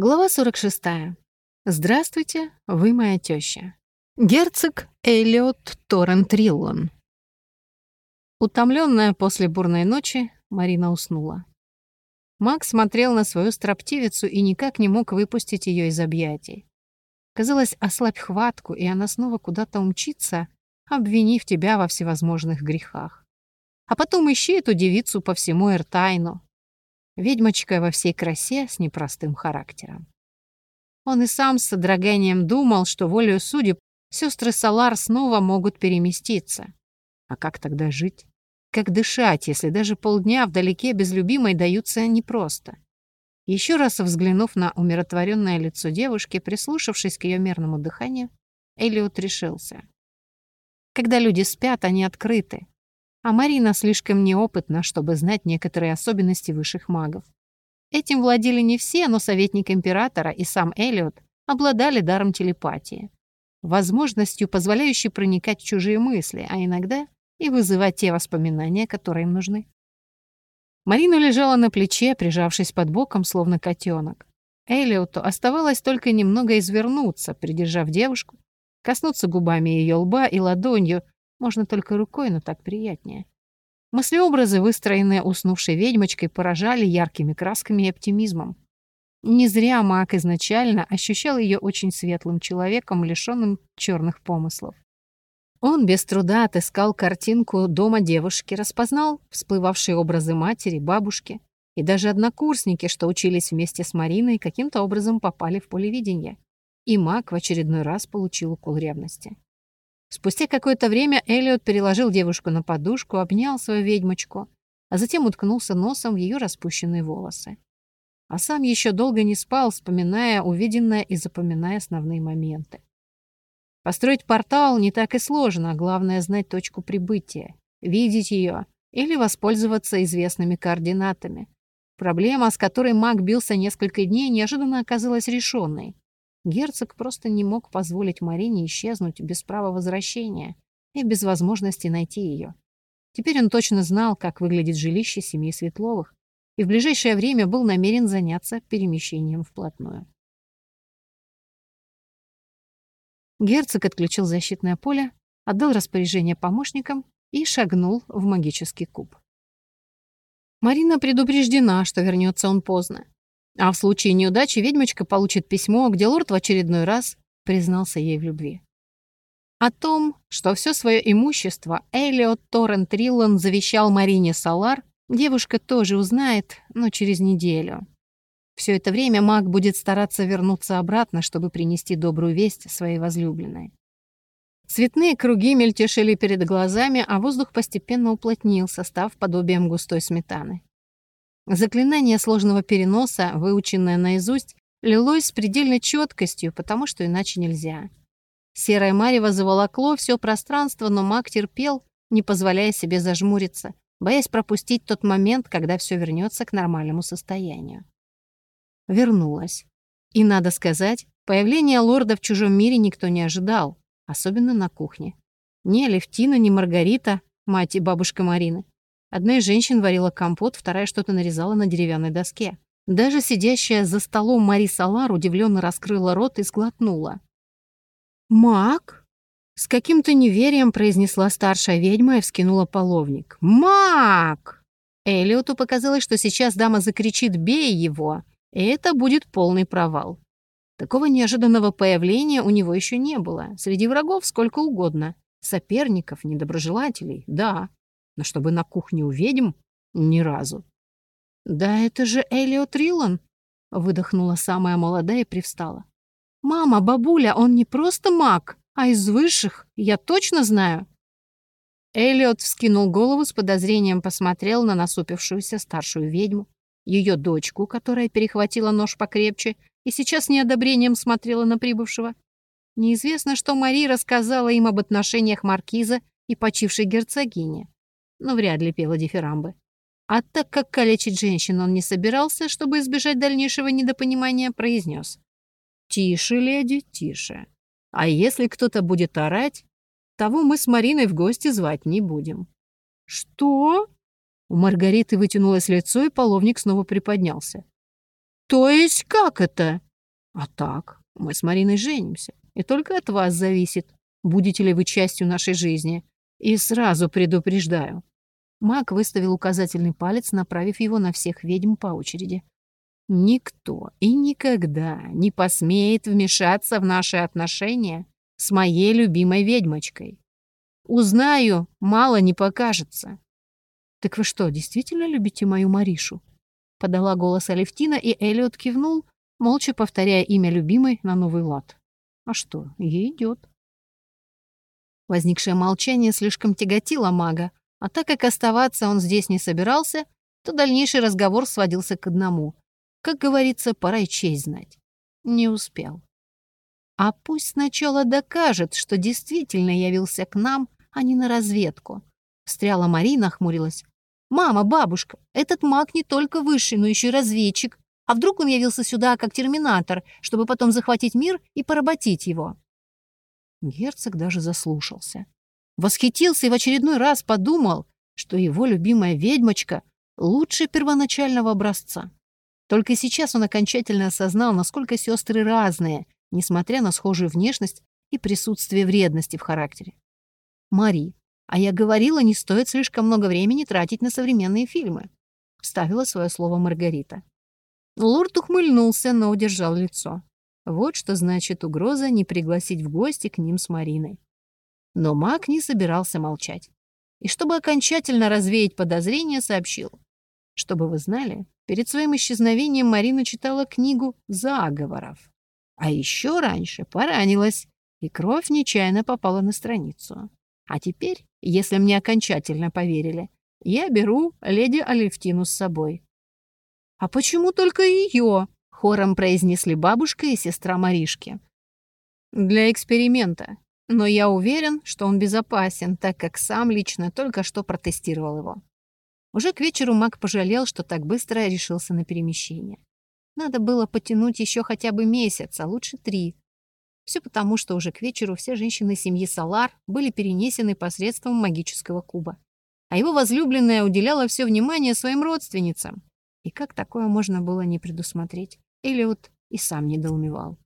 Глава 46. Здравствуйте, вы моя теща. Герцог Эллиот Торрент Риллон. Утомленная после бурной ночи, Марина уснула. Макс смотрел на свою строптивицу и никак не мог выпустить ее из объятий. Казалось, ослабь хватку, и она снова куда-то умчится, обвинив тебя во всевозможных грехах. А потом ищи эту девицу по всему Эртайну, ведьмочка во всей красе с непростым характером. Он и сам с содроганием думал, что волею судеб сестры Салар снова могут переместиться. А как тогда жить? Как дышать, если даже полдня вдалеке без любимой даются непросто? Еще раз взглянув на умиротворенное лицо девушки, прислушавшись к ее мерному дыханию, Элиот решился. Когда люди спят, они открыты, а Марина слишком неопытна, чтобы знать некоторые особенности высших магов. Этим владели не все, но советник императора и сам Элиот обладали даром телепатии. Возможностью, позволяющей проникать в чужие мысли, а иногда и вызывать те воспоминания, которые им нужны. Марина лежала на плече, прижавшись под боком, словно котенок. Элиоту оставалось только немного извернуться, придержав девушку, коснуться губами ее лба и ладонью, можно только рукой, но так приятнее. Мыслеобразы, выстроенные уснувшей ведьмочкой, поражали яркими красками и оптимизмом. Не зря маг изначально ощущал ее очень светлым человеком, лишенным черных помыслов. Он без труда отыскал картинку дома девушки, распознал всплывавшие образы матери, бабушки и даже однокурсники, что учились вместе с Мариной, каким-то образом попали в поле видения. И маг в очередной раз получил укол ревности. Спустя какое-то время Элliot переложил девушку на подушку, обнял свою ведьмочку, а затем уткнулся носом в ее распущенные волосы. А сам еще долго не спал, вспоминая увиденное и запоминая основные моменты. Построить портал не так и сложно, главное знать точку прибытия, видеть ее или воспользоваться известными координатами. Проблема, с которой маг бился несколько дней, неожиданно оказалась решенной. Герцог просто не мог позволить Марине исчезнуть без права возвращения и без возможности найти ее. Теперь он точно знал, как выглядит жилище семьи Светловых, и в ближайшее время был намерен заняться перемещением вплотную. Герцог отключил защитное поле, отдал распоряжение помощникам и шагнул в магический куб. Марина предупреждена, что вернется он поздно. А в случае неудачи ведьмочка получит письмо, где лорд в очередной раз признался ей в любви. О том, что все свое имущество Элиот Торрент Риллан завещал Марине Салар, девушка тоже узнает, но через неделю. Все это время маг будет стараться вернуться обратно, чтобы принести добрую весть своей возлюбленной. Цветные круги мельтешили перед глазами, а воздух постепенно уплотнился, став подобием густой сметаны. Заклинание сложного переноса, выученное наизусть, лилось с предельной четкостью, потому что иначе нельзя. Серое марево заволокло все пространство, но маг терпел, не позволяя себе зажмуриться, боясь пропустить тот момент, когда все вернется к нормальному состоянию. Вернулась. И, надо сказать, появление лорда в чужом мире никто не ожидал, особенно на кухне. Ни Алевтина, ни Маргарита, мать и бабушка Марины, Одна из женщин варила компот, вторая что-то нарезала на деревянной доске. Даже сидящая за столом Мари Салар удивленно раскрыла рот и сглотнула. «Маг?» С каким-то неверием произнесла старшая ведьма и вскинула половник. «Маг!» Элиоту показалось, что сейчас дама закричит «бей его!» и это будет полный провал. Такого неожиданного появления у него еще не было. Среди врагов сколько угодно. Соперников, недоброжелателей, да но чтобы на кухне у ведьм — ни разу. «Да это же Элиот Риллан!» — выдохнула самая молодая и привстала. «Мама, бабуля, он не просто маг, а из высших, я точно знаю!» Элиот вскинул голову с подозрением, посмотрел на насупившуюся старшую ведьму, ее дочку, которая перехватила нож покрепче и сейчас неодобрением смотрела на прибывшего. Неизвестно, что Мари рассказала им об отношениях маркиза и почившей герцогини но вряд ли пела дифирамбы. А так как калечить женщин он не собирался, чтобы избежать дальнейшего недопонимания, произнес. «Тише, леди, тише. А если кто-то будет орать, того мы с Мариной в гости звать не будем». «Что?» У Маргариты вытянулось лицо, и половник снова приподнялся. «То есть как это?» А так, мы с Мариной женимся, и только от вас зависит, будете ли вы частью нашей жизни. И сразу предупреждаю. Маг выставил указательный палец, направив его на всех ведьм по очереди. Никто и никогда не посмеет вмешаться в наши отношения с моей любимой ведьмочкой. Узнаю, мало не покажется. Так вы что, действительно любите мою Маришу? Подала голос Алевтина, и Элиот кивнул, молча повторяя имя любимой на новый лад. А что, ей идет. Возникшее молчание слишком тяготило мага, а так как оставаться он здесь не собирался, то дальнейший разговор сводился к одному. Как говорится, пора и честь знать. Не успел. А пусть сначала докажет, что действительно явился к нам, а не на разведку. Встряла Марина, хмурилась. «Мама, бабушка, этот маг не только высший, но еще и разведчик. А вдруг он явился сюда как терминатор, чтобы потом захватить мир и поработить его?» Герцог даже заслушался. Восхитился и в очередной раз подумал, что его любимая ведьмочка лучше первоначального образца. Только сейчас он окончательно осознал, насколько сестры разные, несмотря на схожую внешность и присутствие вредности в характере. Мари, а я говорила, не стоит слишком много времени тратить на современные фильмы. Вставила свое слово Маргарита. Лорд ухмыльнулся, но удержал лицо. Вот что значит угроза не пригласить в гости к ним с Мариной. Но маг не собирался молчать. И чтобы окончательно развеять подозрения, сообщил. Чтобы вы знали, перед своим исчезновением Марина читала книгу заговоров. А еще раньше поранилась, и кровь нечаянно попала на страницу. А теперь, если мне окончательно поверили, я беру леди Алевтину с собой. «А почему только ее?» — хором произнесли бабушка и сестра Маришки. «Для эксперимента. Но я уверен, что он безопасен, так как сам лично только что протестировал его». Уже к вечеру маг пожалел, что так быстро решился на перемещение. Надо было потянуть еще хотя бы месяц, а лучше три, все потому, что уже к вечеру все женщины семьи Салар были перенесены посредством магического куба. А его возлюбленная уделяла все внимание своим родственницам. И как такое можно было не предусмотреть? Элиот и сам недоумевал.